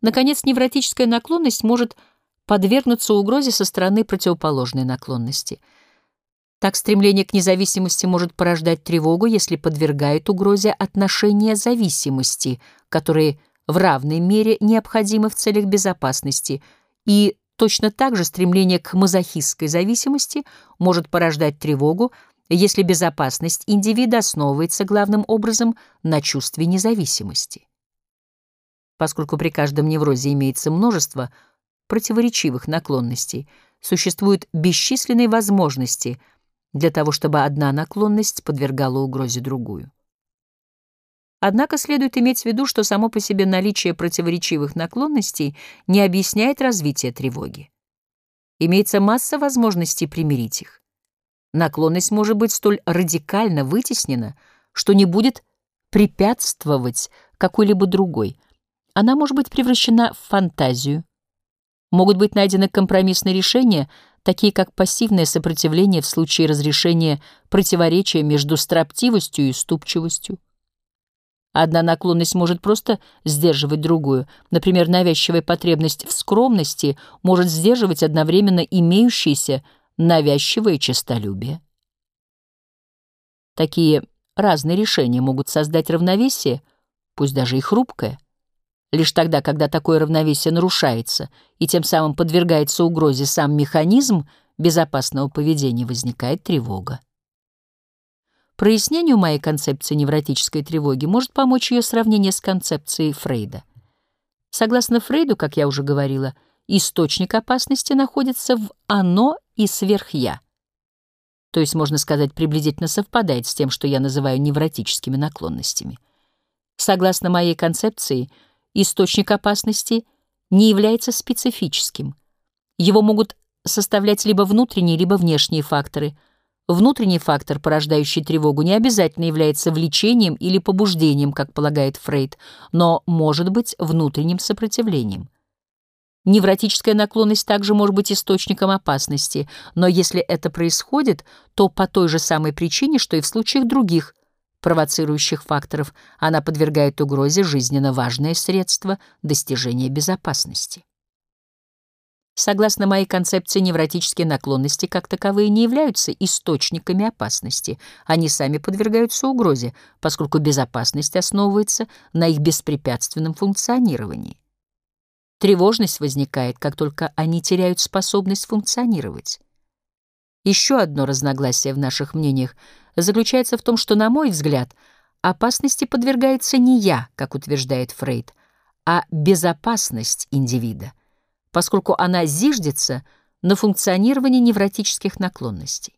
Наконец, невротическая наклонность может подвергнуться угрозе со стороны противоположной наклонности. Так стремление к независимости может порождать тревогу, если подвергает угрозе отношения зависимости, которые в равной мере необходимы в целях безопасности, и точно так же стремление к мазохистской зависимости может порождать тревогу, если безопасность индивида основывается главным образом на чувстве независимости. Поскольку при каждом неврозе имеется множество противоречивых наклонностей, существуют бесчисленные возможности для того, чтобы одна наклонность подвергала угрозе другую. Однако следует иметь в виду, что само по себе наличие противоречивых наклонностей не объясняет развитие тревоги. Имеется масса возможностей примирить их. Наклонность может быть столь радикально вытеснена, что не будет препятствовать какой-либо другой. Она может быть превращена в фантазию. Могут быть найдены компромиссные решения, такие как пассивное сопротивление в случае разрешения противоречия между строптивостью и ступчивостью. Одна наклонность может просто сдерживать другую. Например, навязчивая потребность в скромности может сдерживать одновременно имеющиеся навязчивое честолюбие. Такие разные решения могут создать равновесие, пусть даже и хрупкое. Лишь тогда, когда такое равновесие нарушается и тем самым подвергается угрозе сам механизм безопасного поведения, возникает тревога. Прояснению моей концепции невротической тревоги может помочь ее сравнение с концепцией Фрейда. Согласно Фрейду, как я уже говорила, источник опасности находится в «оно» и «сверх-я». То есть, можно сказать, приблизительно совпадает с тем, что я называю невротическими наклонностями. Согласно моей концепции, источник опасности не является специфическим. Его могут составлять либо внутренние, либо внешние факторы — Внутренний фактор, порождающий тревогу, не обязательно является влечением или побуждением, как полагает Фрейд, но может быть внутренним сопротивлением. Невротическая наклонность также может быть источником опасности, но если это происходит, то по той же самой причине, что и в случаях других провоцирующих факторов, она подвергает угрозе жизненно важное средство достижения безопасности. Согласно моей концепции, невротические наклонности как таковые не являются источниками опасности. Они сами подвергаются угрозе, поскольку безопасность основывается на их беспрепятственном функционировании. Тревожность возникает, как только они теряют способность функционировать. Еще одно разногласие в наших мнениях заключается в том, что, на мой взгляд, опасности подвергается не я, как утверждает Фрейд, а безопасность индивида поскольку она зиждется на функционировании невротических наклонностей.